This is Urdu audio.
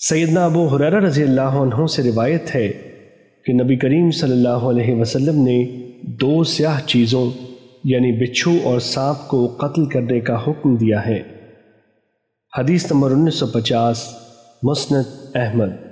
سیدنا ابو حریرہ رضی اللہ عنہ سے روایت ہے کہ نبی کریم صلی اللہ علیہ وسلم نے دو سیاہ چیزوں یعنی بچھو اور سانپ کو قتل کرنے کا حکم دیا ہے۔ حدیث نمبر انیس سو پچاس، مسند احمد۔